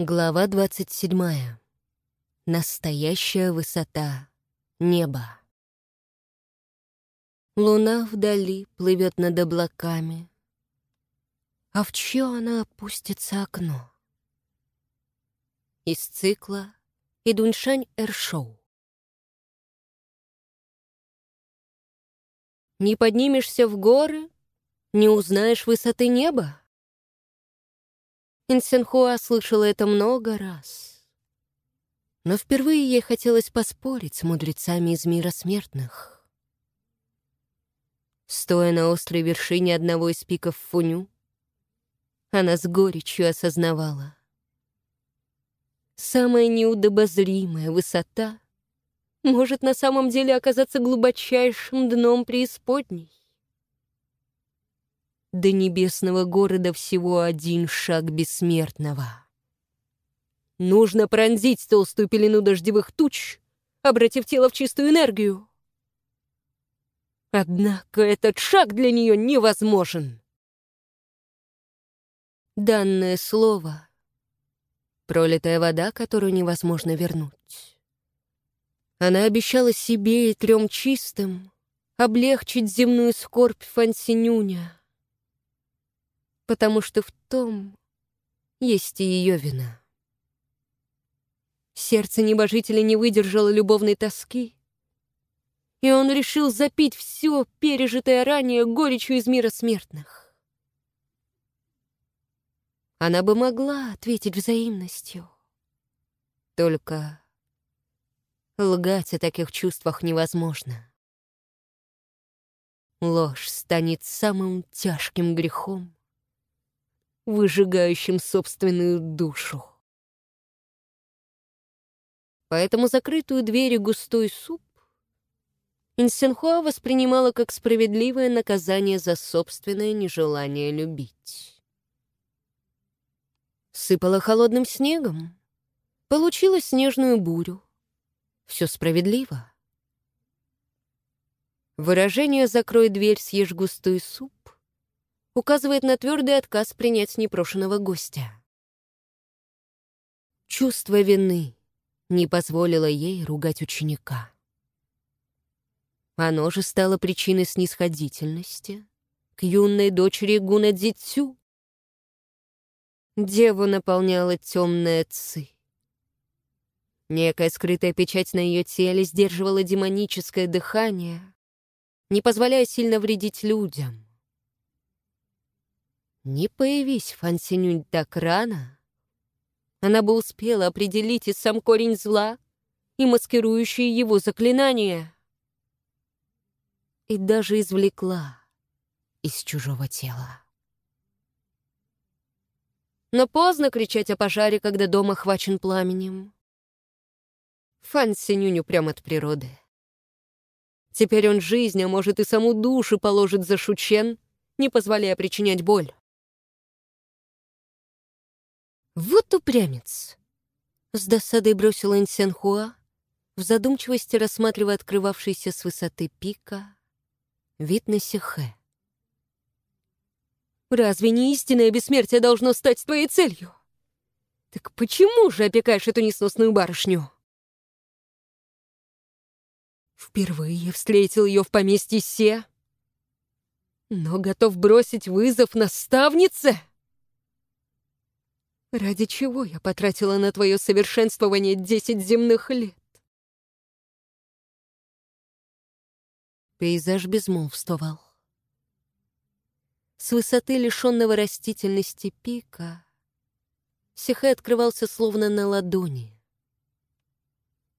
Глава 27. Настоящая высота неба. Луна вдали плывет над облаками, а в чье она опустится окно? Из цикла «Идуньшань Эршоу». Не поднимешься в горы, не узнаешь высоты неба? Инсенхуа слышала это много раз. Но впервые ей хотелось поспорить с мудрецами из мира смертных. Стоя на острой вершине одного из пиков Фуню, она с горечью осознавала. Самая неудобозримая высота может на самом деле оказаться глубочайшим дном преисподней. До небесного города всего один шаг бессмертного. Нужно пронзить толстую пелену дождевых туч, обратив тело в чистую энергию. Однако этот шаг для нее невозможен. Данное слово — пролитая вода, которую невозможно вернуть. Она обещала себе и трем чистым облегчить земную скорбь Фансинюня потому что в том есть и ее вина. Сердце небожителя не выдержало любовной тоски, и он решил запить все пережитое ранее горечью из мира смертных. Она бы могла ответить взаимностью. Только лгать о таких чувствах невозможно. Ложь станет самым тяжким грехом, выжигающим собственную душу. Поэтому закрытую дверь и густой суп Инсенхуа воспринимала как справедливое наказание за собственное нежелание любить. Сыпала холодным снегом, получила снежную бурю. Все справедливо. Выражение «закрой дверь, съешь густой суп» указывает на твердый отказ принять непрошенного гостя. Чувство вины не позволило ей ругать ученика. Оно же стало причиной снисходительности к юной дочери Гуна Дзицю. Деву наполняла темная ци. Некая скрытая печать на ее теле сдерживала демоническое дыхание, не позволяя сильно вредить людям. Не появись Фан Синюнь так рано, она бы успела определить и сам корень зла, и маскирующие его заклинания. И даже извлекла из чужого тела. Но поздно кричать о пожаре, когда дом охвачен пламенем. Фан Синюню прямо от природы. Теперь он жизнь, а может и саму душу положит за Шучен, не позволяя причинять боль. «Вот упрямец!» С досадой бросила Инсенхуа, в задумчивости рассматривая открывавшийся с высоты пика вид на Сихэ. «Разве не истинное бессмертие должно стать твоей целью? Так почему же опекаешь эту несносную барышню?» Впервые я встретил ее в поместье Се, но готов бросить вызов наставнице? Ради чего я потратила на твое совершенствование десять земных лет? Пейзаж безмолвствовал. С высоты лишенного растительности пика Сихэ открывался словно на ладони.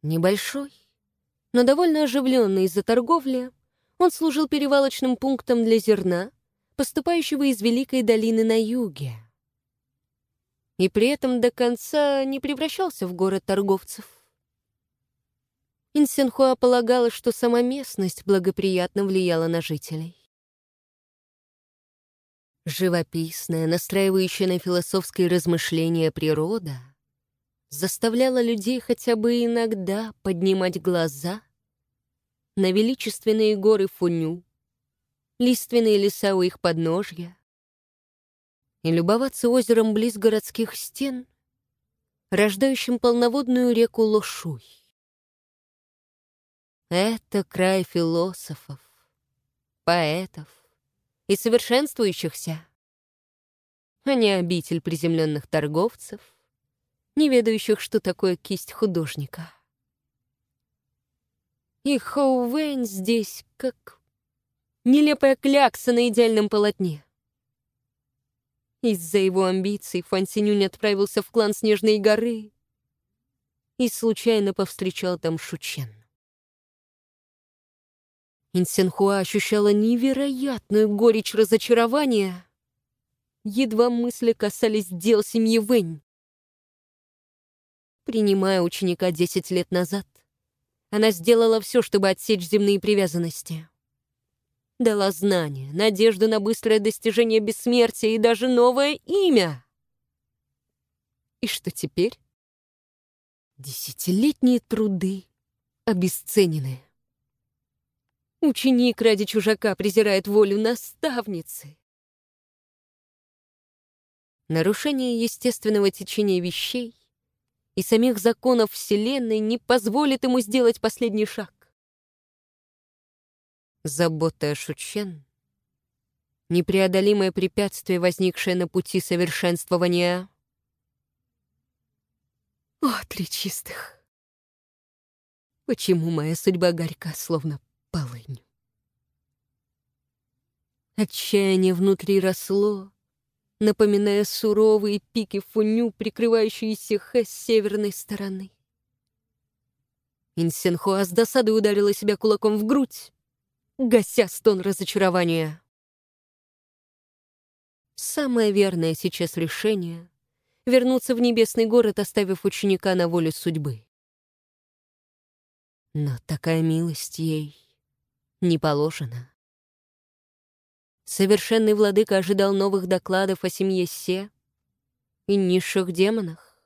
Небольшой, но довольно оживленный из-за торговли, он служил перевалочным пунктом для зерна, поступающего из Великой долины на юге и при этом до конца не превращался в город торговцев. Инсенхуа полагала, что сама местность благоприятно влияла на жителей. Живописная, настраивающая на философские размышления природа заставляла людей хотя бы иногда поднимать глаза на величественные горы Фуню, лиственные леса у их подножья, и любоваться озером близ городских стен, рождающим полноводную реку Лошуй. Это край философов, поэтов и совершенствующихся, а не обитель приземленных торговцев, не ведающих, что такое кисть художника. И Хоу Вэнь здесь как нелепая клякса на идеальном полотне. Из-за его амбиций Фан Синюнь отправился в клан Снежной горы и случайно повстречал там Шучен. Инсенхуа ощущала невероятную горечь разочарования, едва мысли касались дел семьи Вэнь. Принимая ученика 10 лет назад, она сделала все, чтобы отсечь земные привязанности дала знания, надежду на быстрое достижение бессмертия и даже новое имя. И что теперь? Десятилетние труды обесценены. Ученик ради чужака презирает волю наставницы. Нарушение естественного течения вещей и самих законов Вселенной не позволит ему сделать последний шаг. Забота о Шучен — непреодолимое препятствие, возникшее на пути совершенствования. О, три чистых! Почему моя судьба горька, словно полынь? Отчаяние внутри росло, напоминая суровые пики фуню, прикрывающиеся Хэ с северной стороны. Инсенхуа с досадой ударила себя кулаком в грудь гася стон разочарования. Самое верное сейчас решение — вернуться в небесный город, оставив ученика на волю судьбы. Но такая милость ей не положена. Совершенный владыка ожидал новых докладов о семье Се и низших демонах.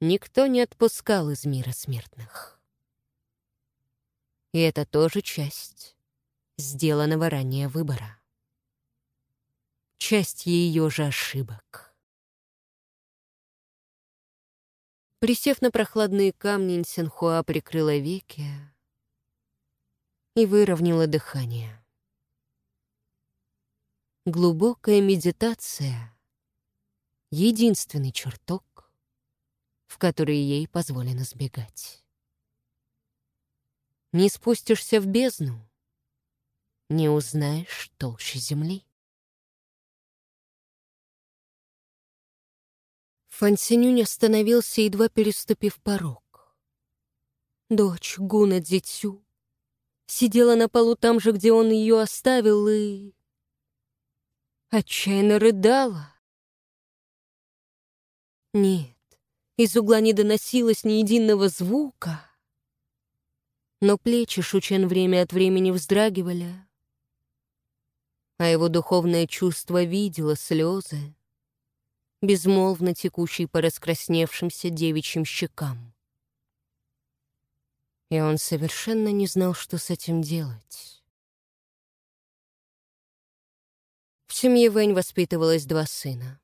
Никто не отпускал из мира смертных. И это тоже часть сделанного ранее выбора. Часть ее же ошибок. Присев на прохладные камни, Нсенхуа прикрыла веки и выровняла дыхание. Глубокая медитация — единственный чертог, в который ей позволено сбегать не спустишься в бездну, не узнаешь толще земли. Фансинюнь остановился, едва переступив порог. Дочь Гуна Дзитсю сидела на полу там же, где он ее оставил, и... отчаянно рыдала. Нет, из угла не доносилось ни единого звука — но плечи Шучен время от времени вздрагивали, а его духовное чувство видело слезы, безмолвно текущие по раскрасневшимся девичьим щекам. И он совершенно не знал, что с этим делать. В семье Вэнь воспитывалось два сына.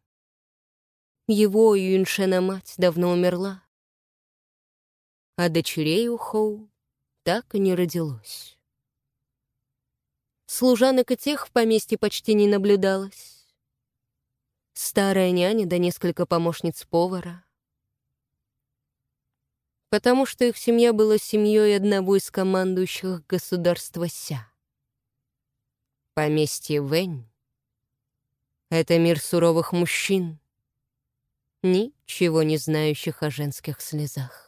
Его и Юншена мать давно умерла, а дочерей у Хоу так и не родилось. Служанок и тех в поместье почти не наблюдалось. Старая няня да несколько помощниц повара. Потому что их семья была семьей одного из командующих государства Ся. Поместье Вэнь — это мир суровых мужчин, ничего не знающих о женских слезах.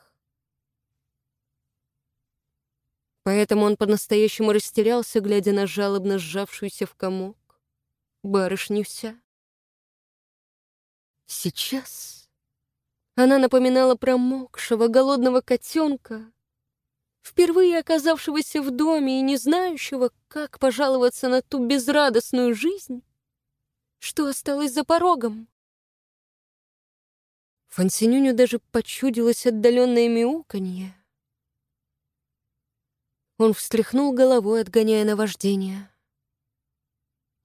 Поэтому он по-настоящему растерялся, глядя на жалобно сжавшуюся в комок барышню вся. Сейчас она напоминала промокшего, голодного котенка, впервые оказавшегося в доме и не знающего, как пожаловаться на ту безрадостную жизнь, что осталась за порогом. Фансинюню даже почудилось отдаленное мяуканье, он встряхнул головой, отгоняя наваждение,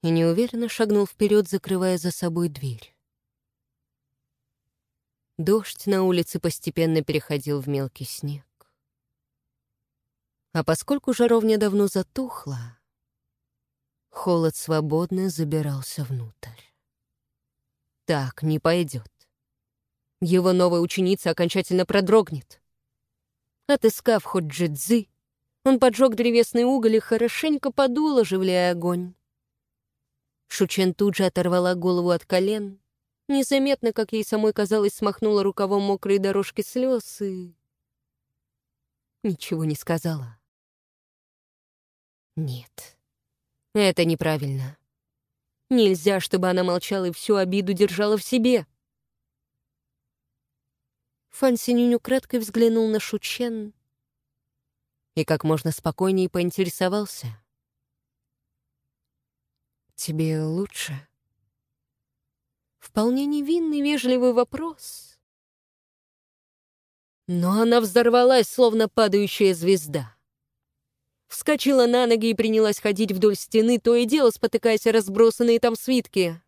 и неуверенно шагнул вперед, закрывая за собой дверь. Дождь на улице постепенно переходил в мелкий снег. А поскольку жаровня давно затухла, холод свободно забирался внутрь. Так не пойдет. Его новая ученица окончательно продрогнет. Отыскав хоть джидзы, он поджег древесный уголь и хорошенько подул, оживляя огонь. Шучен тут же оторвала голову от колен, незаметно, как ей самой казалось, смахнула рукавом мокрые дорожки слез и... Ничего не сказала. Нет, это неправильно. Нельзя, чтобы она молчала и всю обиду держала в себе. Фан Синюнь украдкой взглянул на Шучен и как можно спокойнее поинтересовался. «Тебе лучше?» Вполне невинный, вежливый вопрос. Но она взорвалась, словно падающая звезда. Вскочила на ноги и принялась ходить вдоль стены, то и дело спотыкаясь о разбросанные там свитки.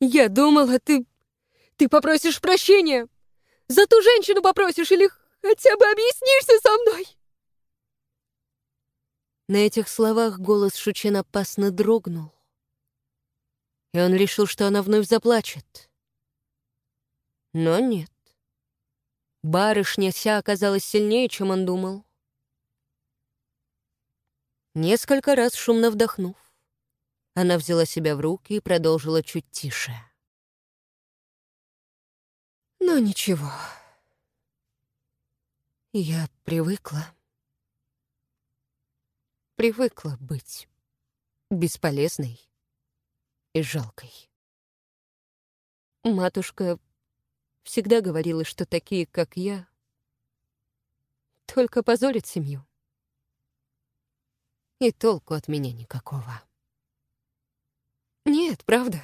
«Я думала, ты... ты попросишь прощения! За ту женщину попросишь или хотя бы объяснишься со мной!» На этих словах голос Шучин опасно дрогнул, и он решил, что она вновь заплачет. Но нет. Барышня вся оказалась сильнее, чем он думал. Несколько раз шумно вдохнув, она взяла себя в руки и продолжила чуть тише. Но ничего. Я привыкла. Привыкла быть бесполезной и жалкой. Матушка всегда говорила, что такие, как я, только позорят семью и толку от меня никакого. Нет, правда.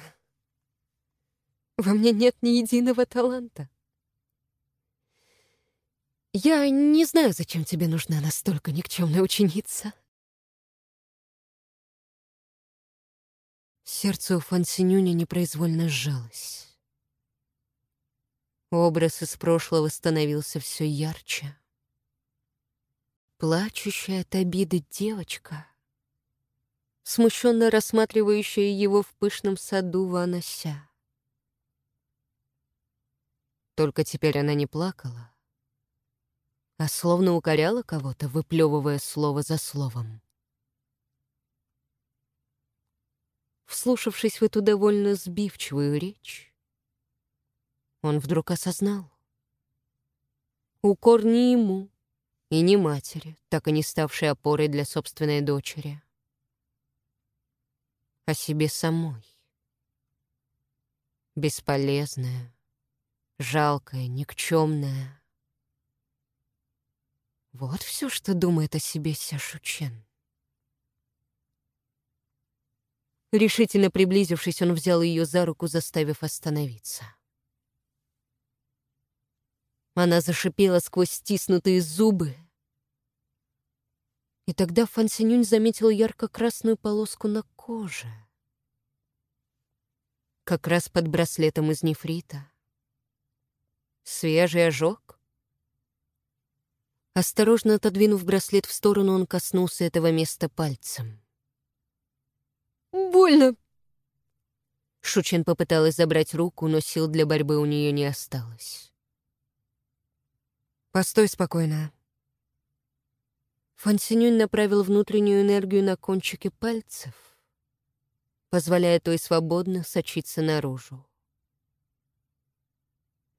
Во мне нет ни единого таланта. Я не знаю, зачем тебе нужна настолько никчемная ученица. Сердце у Фансинюня непроизвольно сжалось. Образ из прошлого становился все ярче плачущая от обиды девочка, смущенно рассматривающая его в пышном саду Ванося. Только теперь она не плакала, а словно укоряла кого-то, выплевывая слово за словом. Вслушавшись в эту довольно сбивчивую речь, он вдруг осознал. Укор не ему, и не матери, так и не ставшей опорой для собственной дочери. О себе самой. Бесполезная, жалкая, никчемная. Вот все, что думает о себе Сяшучен. Решительно приблизившись, он взял ее за руку, заставив остановиться. Она зашипела сквозь стиснутые зубы, и тогда Фан Синюнь заметил ярко-красную полоску на коже. Как раз под браслетом из нефрита. Свежий ожог? Осторожно отодвинув браслет в сторону, он коснулся этого места пальцем. «Больно!» Шучен попыталась забрать руку, но сил для борьбы у нее не осталось. «Постой спокойно», Фансинюнь направил внутреннюю энергию на кончики пальцев, позволяя той свободно сочиться наружу.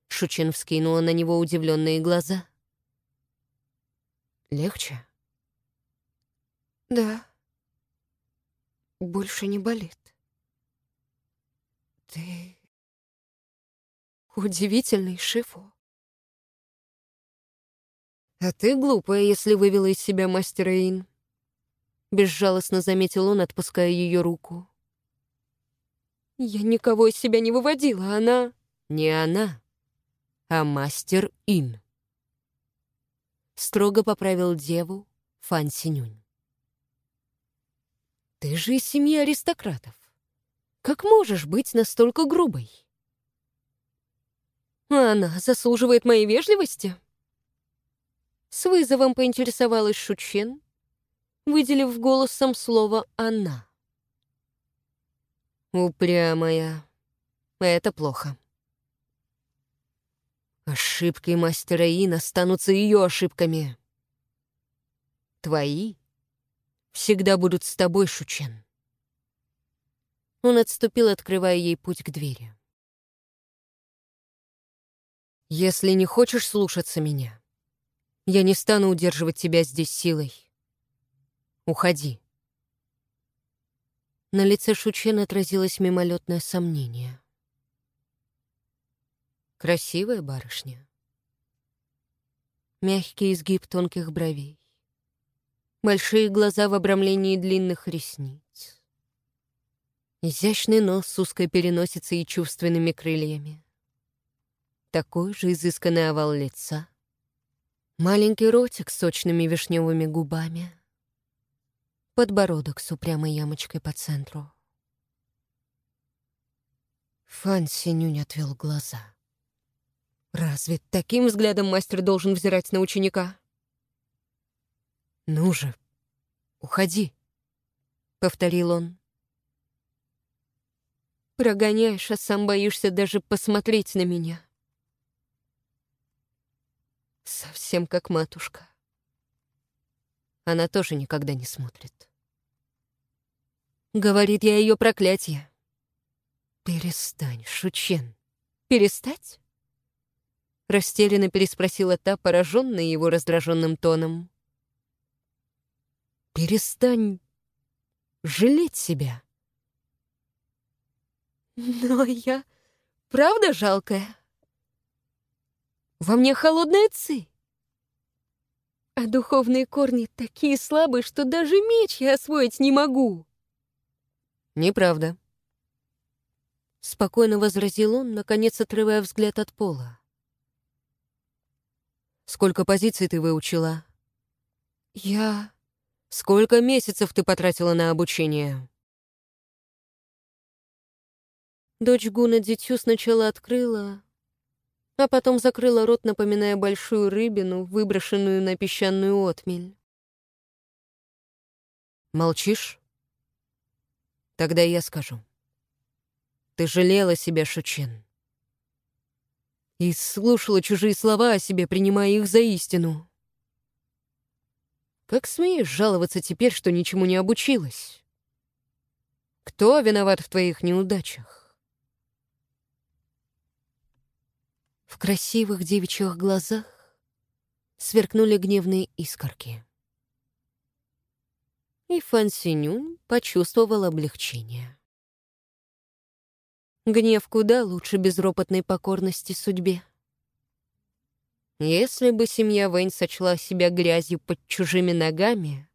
Шучин вскинула на него удивленные глаза. «Легче?» «Да. Больше не болит. Ты удивительный, Шифу. «А ты глупая, если вывела из себя мастера Ин», — безжалостно заметил он, отпуская ее руку. «Я никого из себя не выводила, она...» «Не она, а мастер Ин», — строго поправил деву Фан Синюнь. «Ты же из семьи аристократов. Как можешь быть настолько грубой?» Она заслуживает моей вежливости? С вызовом поинтересовалась Шучен, выделив голосом слово «она». Упрямая. Это плохо. Ошибки мастера Ин останутся ее ошибками. Твои всегда будут с тобой, Шучен. Он отступил, открывая ей путь к двери. «Если не хочешь слушаться меня, я не стану удерживать тебя здесь силой. Уходи». На лице Шучен отразилось мимолетное сомнение. Красивая барышня. Мягкий изгиб тонких бровей. Большие глаза в обрамлении длинных ресниц. Изящный нос с узкой переносицей и чувственными крыльями. Такой же изысканный овал лица. Маленький ротик с сочными вишневыми губами. Подбородок с упрямой ямочкой по центру. Фан Синюнь отвел глаза. Разве таким взглядом мастер должен взирать на ученика? «Ну же, уходи», — повторил он. «Прогоняешь, а сам боишься даже посмотреть на меня». Совсем как матушка. Она тоже никогда не смотрит. Говорит я ее проклятие. «Перестань, Шучен. Перестать?» Растерянно переспросила та, пораженная его раздраженным тоном. «Перестань жалеть себя». «Но я правда жалкая? Во мне холодная ци. А духовные корни такие слабые, что даже меч я освоить не могу». «Неправда», — спокойно возразил он, наконец отрывая взгляд от пола. Сколько позиций ты выучила? Я... Сколько месяцев ты потратила на обучение? Дочь Гуна дитю сначала открыла, а потом закрыла рот, напоминая большую рыбину, выброшенную на песчаную отмель. Молчишь? Тогда я скажу. Ты жалела себя, Шучин и слушала чужие слова о себе, принимая их за истину. Как смеешь жаловаться теперь, что ничему не обучилась? Кто виноват в твоих неудачах? В красивых девичьих глазах сверкнули гневные искорки. И Фан Синюн почувствовал облегчение. Гнев куда лучше безропотной покорности судьбе. Если бы семья Вейн сочла себя грязью под чужими ногами,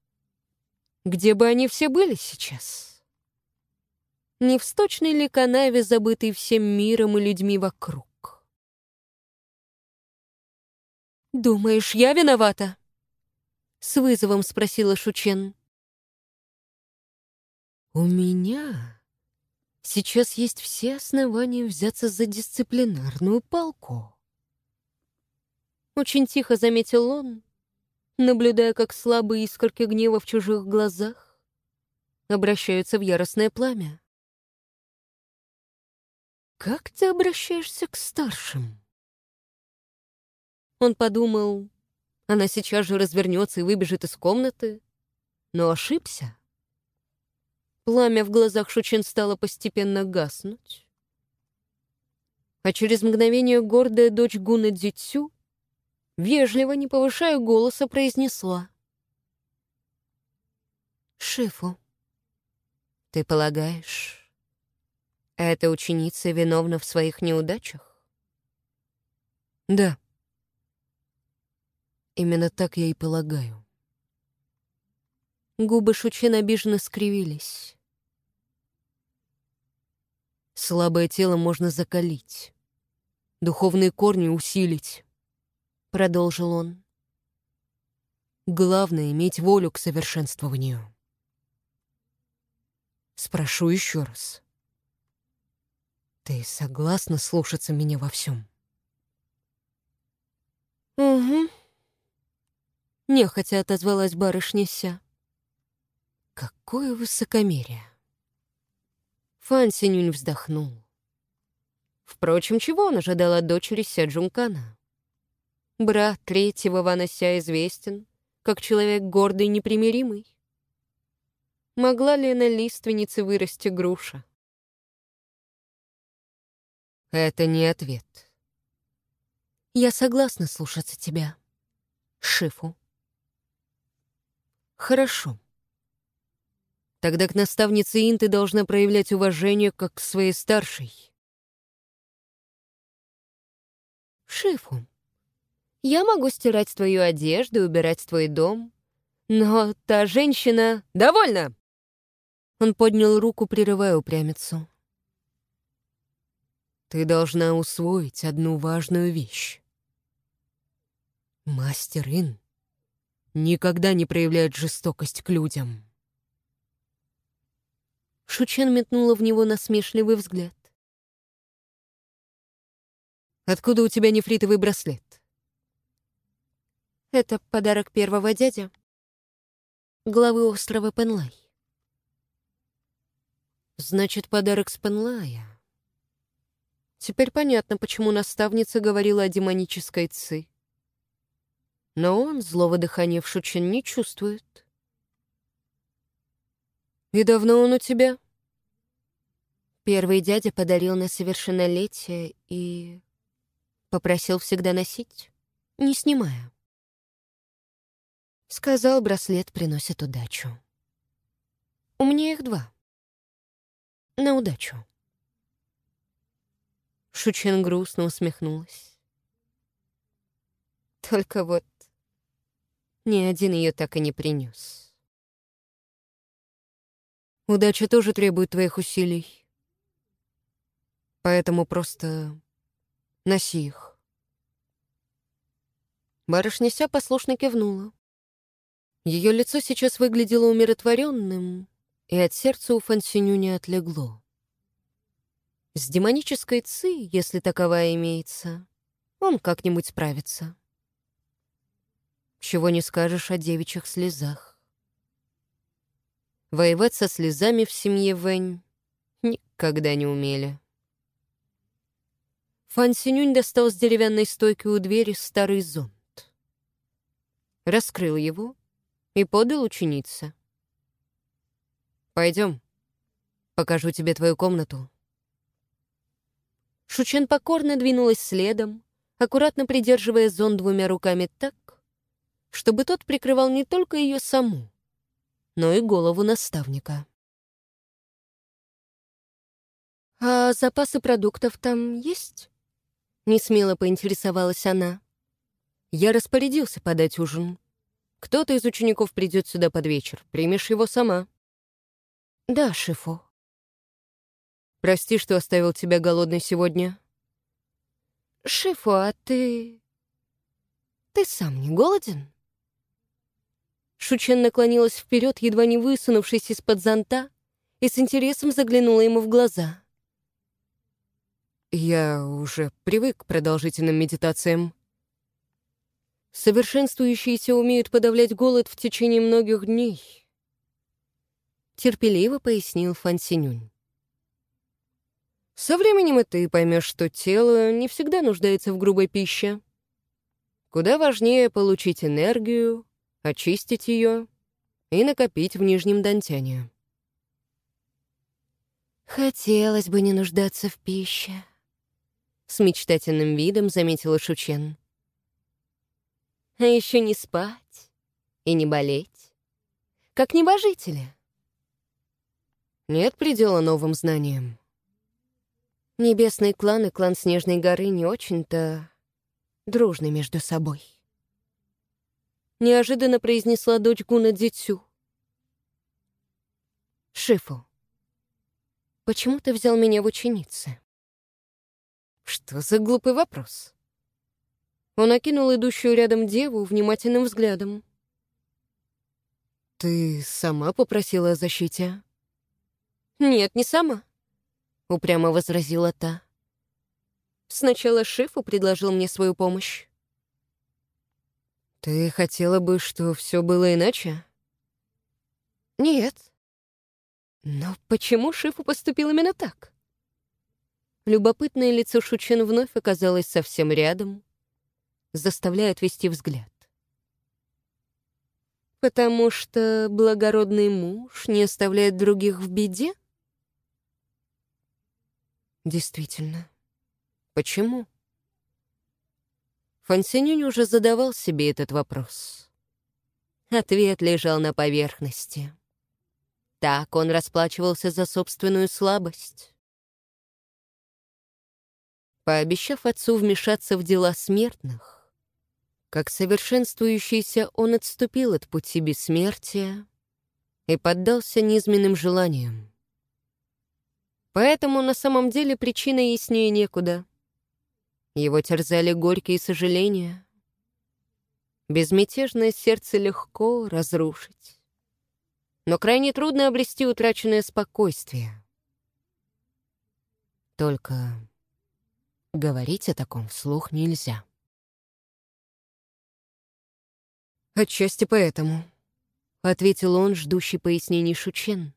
где бы они все были сейчас? Не в сточной ли канаве, забытой всем миром и людьми вокруг? «Думаешь, я виновата?» — с вызовом спросила Шучен. «У меня...» Сейчас есть все основания взяться за дисциплинарную палку. Очень тихо заметил он, наблюдая, как слабые искорки гнева в чужих глазах обращаются в яростное пламя. «Как ты обращаешься к старшим?» Он подумал, она сейчас же развернется и выбежит из комнаты, но ошибся. Пламя в глазах Шучин стало постепенно гаснуть. А через мгновение гордая дочь Гуна Дзюцю, вежливо, не повышая голоса, произнесла. «Шифу, ты полагаешь, эта ученица виновна в своих неудачах?» «Да. Именно так я и полагаю». Губы Шучин обиженно скривились. Слабое тело можно закалить, духовные корни усилить, — продолжил он. Главное — иметь волю к совершенствованию. Спрошу еще раз. Ты согласна слушаться меня во всем? Угу. Нехотя отозвалась барышня Ся. Какое высокомерие. Фан Синюнь вздохнул. Впрочем, чего он ожидал от дочери Ся Джункана? Брат третьего Вана Ся известен, как человек гордый и непримиримый. Могла ли на лиственнице вырасти груша? Это не ответ. Я согласна слушаться тебя, Шифу. Хорошо. Тогда к наставнице Ин ты должна проявлять уважение как к своей старшей. Шифу, я могу стирать твою одежду и убирать твой дом, но та женщина... Довольно! Он поднял руку, прерывая упрямицу. Ты должна усвоить одну важную вещь. Мастер Ин никогда не проявляет жестокость к людям. Шучен метнула в него насмешливый взгляд. «Откуда у тебя нефритовый браслет?» «Это подарок первого дядя, главы острова Пенлай». «Значит, подарок с Пенлая». Теперь понятно, почему наставница говорила о демонической ци. Но он злого дыхания в Шучен не чувствует. «И давно он у тебя?» Первый дядя подарил на совершеннолетие и попросил всегда носить, не снимая. Сказал, браслет приносит удачу. У меня их два. На удачу. Шучен грустно усмехнулась. Только вот ни один ее так и не принес. Удача тоже требует твоих усилий. Поэтому просто носи их. Барышня послушно кивнула. Ее лицо сейчас выглядело умиротворенным, и от сердца у Фансиню не отлегло. С демонической ци, если таковая имеется, он как-нибудь справится. Чего не скажешь о девичьих слезах. Воевать со слезами в семье Вэнь никогда не умели. Фан Синюнь достал с деревянной стойки у двери старый зонт. Раскрыл его и подал ученице. «Пойдем, покажу тебе твою комнату». Шучен покорно двинулась следом, аккуратно придерживая зонт двумя руками так, чтобы тот прикрывал не только ее саму, но и голову наставника. «А запасы продуктов там есть?» Несмело поинтересовалась она. «Я распорядился подать ужин. Кто-то из учеников придет сюда под вечер. Примешь его сама». «Да, шефу». «Прости, что оставил тебя голодной сегодня». «Шефу, а ты... ты сам не голоден?» Шучен наклонилась вперед, едва не высунувшись из-под зонта, и с интересом заглянула ему в глаза. «Я уже привык к продолжительным медитациям. Совершенствующиеся умеют подавлять голод в течение многих дней», — терпеливо пояснил Фан Синюнь. «Со временем и ты поймешь, что тело не всегда нуждается в грубой пище. Куда важнее получить энергию, очистить ее и накопить в нижнем дантяне. «Хотелось бы не нуждаться в пище», — с мечтательным видом заметила Шучен. «А еще не спать и не болеть, как небожители». Нет предела новым знаниям. Небесный клан и клан Снежной горы не очень-то дружны между собой неожиданно произнесла дочь Гуна Дитсю. «Шифу, почему ты взял меня в ученицы?» «Что за глупый вопрос?» Он окинул идущую рядом деву внимательным взглядом. «Ты сама попросила о защите?» «Нет, не сама», — упрямо возразила та. «Сначала Шифу предложил мне свою помощь. Ты хотела бы, что все было иначе? Нет. Но почему Шифу поступил именно так? Любопытное лицо Шучен вновь оказалось совсем рядом, заставляя отвести взгляд. Потому что благородный муж не оставляет других в беде? Действительно. Почему? Фансинюнь уже задавал себе этот вопрос. Ответ лежал на поверхности. Так он расплачивался за собственную слабость. Пообещав отцу вмешаться в дела смертных, как совершенствующийся он отступил от пути бессмертия и поддался низменным желаниям. Поэтому на самом деле причина яснее некуда. Его терзали горькие сожаления. Безмятежное сердце легко разрушить. Но крайне трудно обрести утраченное спокойствие. Только говорить о таком вслух нельзя. «Отчасти поэтому», — ответил он, ждущий пояснений Шучен.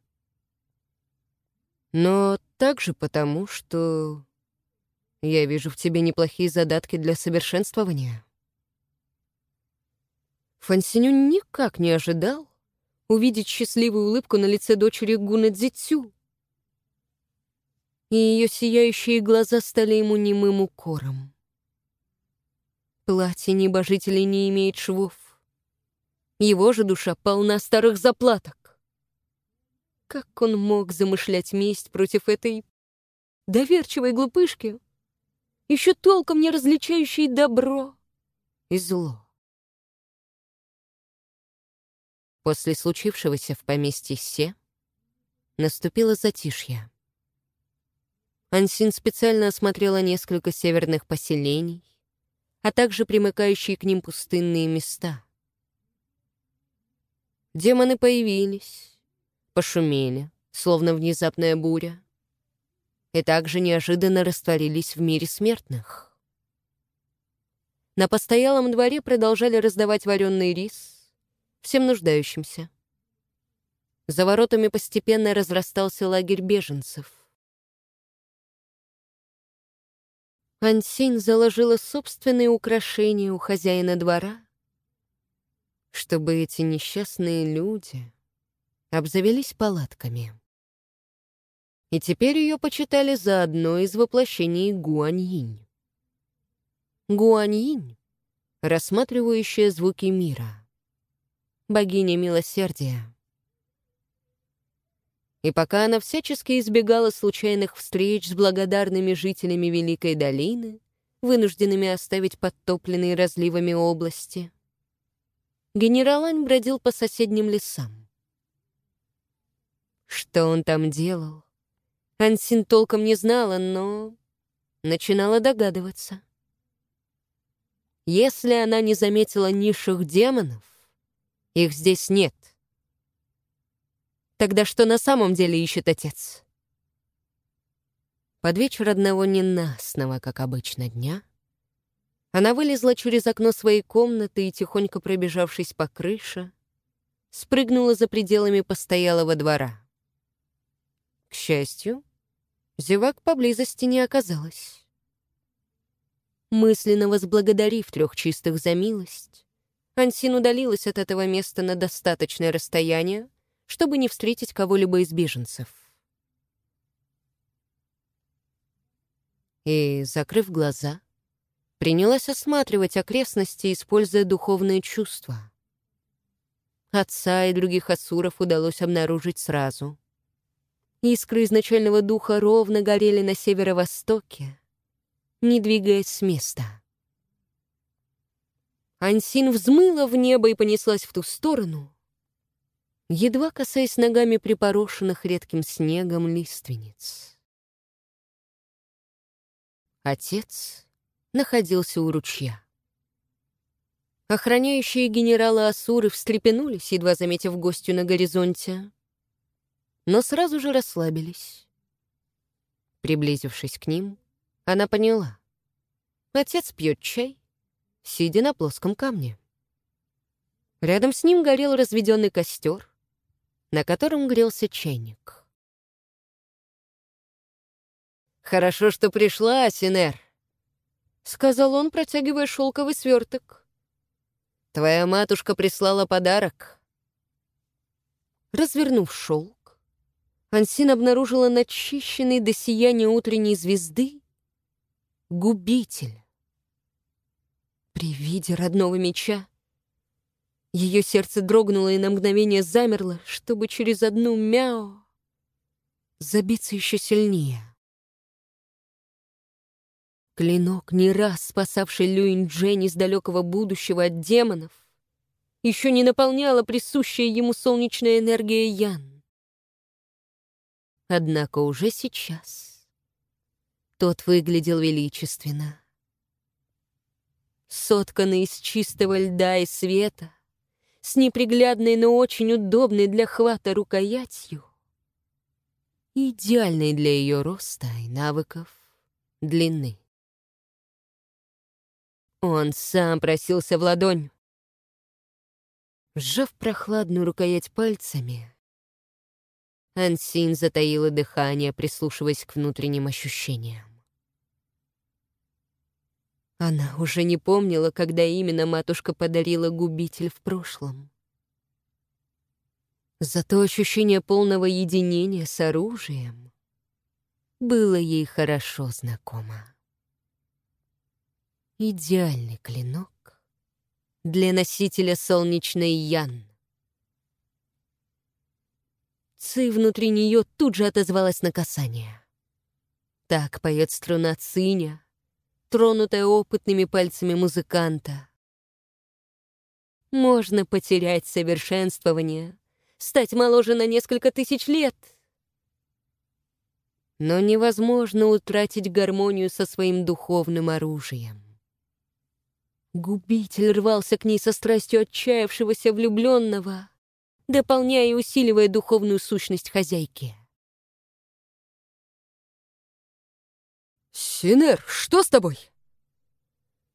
«Но также потому, что я вижу в тебе неплохие задатки для совершенствования». Фансиню никак не ожидал увидеть счастливую улыбку на лице дочери Гуна Дзитсю. И ее сияющие глаза стали ему немым укором. Платье небожителей не имеет швов. Его же душа полна старых заплаток. Как он мог замышлять месть против этой доверчивой глупышки, еще толком не различающей добро и зло? После случившегося в поместье Се наступило затишье. Ансин специально осмотрела несколько северных поселений, а также примыкающие к ним пустынные места. Демоны появились, пошумели, словно внезапная буря, и также неожиданно растворились в мире смертных. На постоялом дворе продолжали раздавать вареный рис, всем нуждающимся. За воротами постепенно разрастался лагерь беженцев. Ансин заложила собственные украшения у хозяина двора, чтобы эти несчастные люди обзавелись палатками. И теперь ее почитали за одно из воплощений Гуаньинь. Гуаньинь, рассматривающая звуки мира — богиня милосердия. И пока она всячески избегала случайных встреч с благодарными жителями Великой долины, вынужденными оставить подтопленные разливами области, генерал Ань бродил по соседним лесам. Что он там делал? Ансин толком не знала, но начинала догадываться. Если она не заметила низших демонов, их здесь нет. Тогда что на самом деле ищет отец? Под вечер одного ненастного, как обычно, дня она вылезла через окно своей комнаты и, тихонько пробежавшись по крыше, спрыгнула за пределами постоялого двора. К счастью, зевак поблизости не оказалось. Мысленно возблагодарив трех чистых за милость, Ансин удалилась от этого места на достаточное расстояние, чтобы не встретить кого-либо из беженцев. И, закрыв глаза, принялась осматривать окрестности, используя духовные чувства. Отца и других асуров удалось обнаружить сразу. Искры изначального духа ровно горели на северо-востоке, не двигаясь с места. Ансин взмыла в небо и понеслась в ту сторону, едва касаясь ногами припорошенных редким снегом лиственниц. Отец находился у ручья. Охраняющие генерала Асуры встрепенулись, едва заметив гостю на горизонте, но сразу же расслабились. Приблизившись к ним, она поняла. Отец пьет чай, сидя на плоском камне. Рядом с ним горел разведенный костер, на котором грелся чайник. «Хорошо, что пришла, Синер», — сказал он, протягивая шелковый сверток. «Твоя матушка прислала подарок». Развернув шелк, Ансин обнаружила начищенный до сияния утренней звезды губитель. При виде родного меча ее сердце дрогнуло и на мгновение замерло, чтобы через одну мяу забиться еще сильнее. Клинок, не раз спасавший Люин Джен из далекого будущего от демонов, еще не наполняла присущая ему солнечная энергия Ян. Однако уже сейчас тот выглядел величественно. Сотканный из чистого льда и света, с неприглядной, но очень удобной для хвата рукоятью, идеальной для ее роста и навыков длины. Он сам просился в ладонь. Сжав прохладную рукоять пальцами, Ансин затаила дыхание, прислушиваясь к внутренним ощущениям. Она уже не помнила, когда именно матушка подарила губитель в прошлом. Зато ощущение полного единения с оружием было ей хорошо знакомо идеальный клинок для носителя солнечной Ян. Ци внутри нее тут же отозвалась на касание. Так поет струна циня, тронутая опытными пальцами музыканта. Можно потерять совершенствование, стать моложе на несколько тысяч лет. Но невозможно утратить гармонию со своим духовным оружием. Губитель рвался к ней со страстью отчаявшегося влюбленного, дополняя и усиливая духовную сущность хозяйки. «Синер, что с тобой?»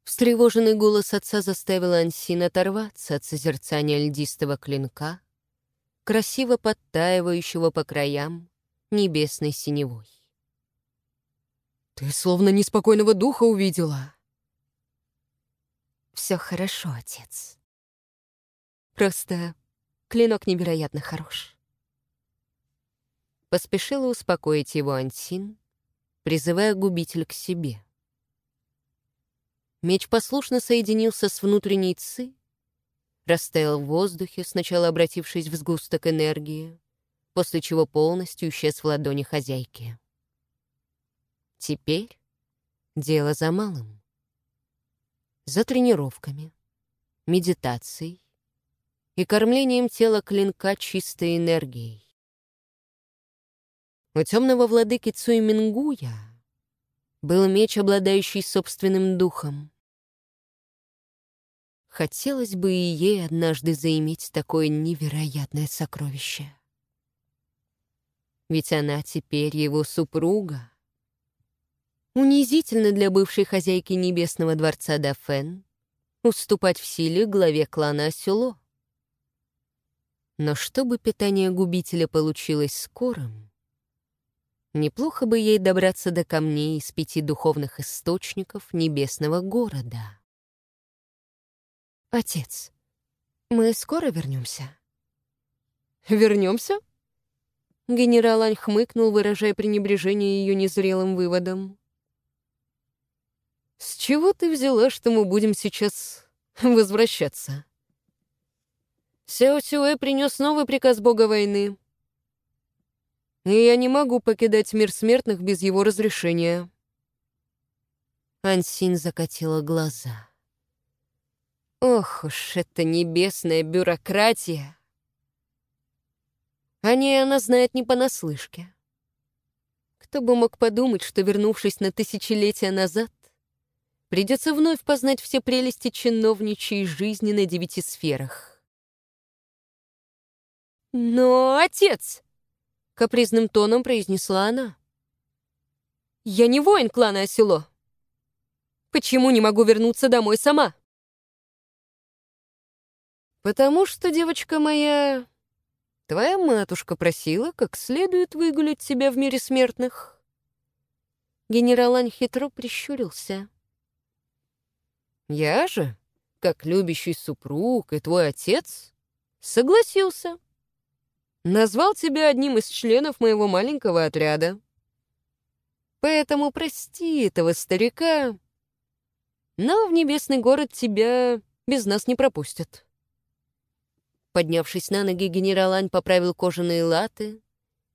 Встревоженный голос отца заставил Ансин оторваться от созерцания льдистого клинка, красиво подтаивающего по краям небесной синевой. «Ты словно неспокойного духа увидела», все хорошо, отец. Просто клинок невероятно хорош. Поспешила успокоить его Ансин, призывая губитель к себе. Меч послушно соединился с внутренней ци, растаял в воздухе, сначала обратившись в сгусток энергии, после чего полностью исчез в ладони хозяйки. Теперь дело за малым за тренировками, медитацией и кормлением тела клинка чистой энергией. У темного владыки Цуй Мингуя был меч, обладающий собственным духом. Хотелось бы и ей однажды заиметь такое невероятное сокровище. Ведь она теперь его супруга. Унизительно для бывшей хозяйки Небесного дворца Дафен уступать в силе главе клана Асюло. Но чтобы питание губителя получилось скорым, неплохо бы ей добраться до камней из пяти духовных источников небесного города. «Отец, мы скоро вернемся?» «Вернемся?» Генерал Ань хмыкнул, выражая пренебрежение ее незрелым выводом. «С чего ты взяла, что мы будем сейчас возвращаться?» Сяо Сюэ принес новый приказ бога войны. И я не могу покидать мир смертных без его разрешения. Ансин закатила глаза. Ох уж эта небесная бюрократия! О ней она знает не понаслышке. Кто бы мог подумать, что, вернувшись на тысячелетия назад, Придется вновь познать все прелести чиновничьей жизни на девяти сферах. «Но, отец!» — капризным тоном произнесла она. «Я не воин клана Осело. Почему не могу вернуться домой сама?» «Потому что, девочка моя, твоя матушка просила как следует выгулять тебя в мире смертных». Генерал Ань хитро прищурился. «Я же, как любящий супруг и твой отец, согласился. Назвал тебя одним из членов моего маленького отряда. Поэтому прости этого старика, но в небесный город тебя без нас не пропустят». Поднявшись на ноги, генерал Ань поправил кожаные латы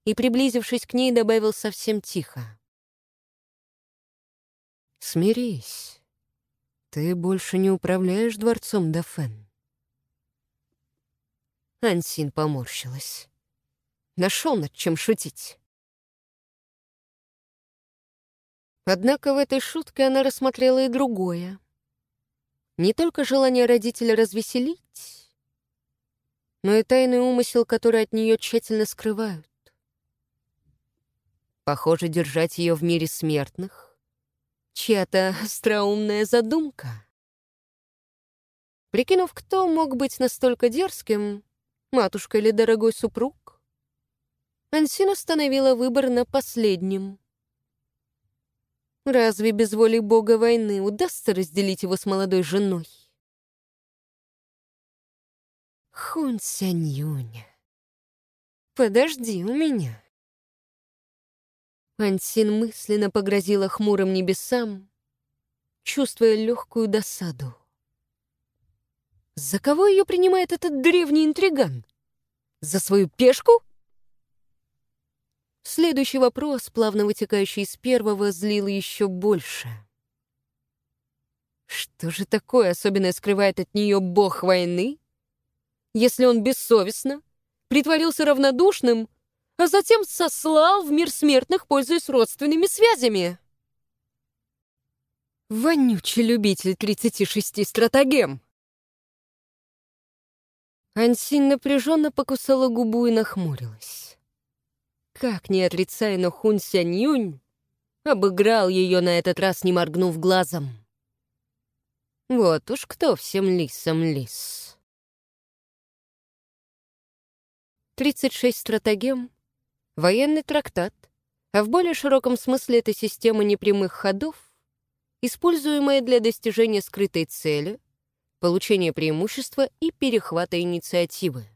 и, приблизившись к ней, добавил совсем тихо. «Смирись. Ты больше не управляешь дворцом Дафен». Ансин поморщилась. Нашел над чем шутить. Однако в этой шутке она рассмотрела и другое. Не только желание родителя развеселить, но и тайный умысел, который от нее тщательно скрывают. Похоже, держать ее в мире смертных — чья-то остроумная задумка. Прикинув, кто мог быть настолько дерзким, матушка или дорогой супруг, Ансин остановила выбор на последнем. Разве без воли бога войны удастся разделить его с молодой женой? Хун Сянь подожди у меня. Ансин мысленно погрозила хмурым небесам, чувствуя легкую досаду. За кого ее принимает этот древний интриган? За свою пешку? Следующий вопрос, плавно вытекающий из первого, злил еще больше. Что же такое особенное скрывает от нее бог войны, если он бессовестно притворился равнодушным, а затем сослал в мир смертных, пользуясь родственными связями? Вонючий любитель 36 стратагем. Ансин напряженно покусала губу и нахмурилась. Как не отрицай, но Хун обыграл ее на этот раз, не моргнув глазом. Вот уж кто всем лисам лис. 36 стратегем, военный трактат, а в более широком смысле это система непрямых ходов, используемая для достижения скрытой цели, получения преимущества и перехвата инициативы.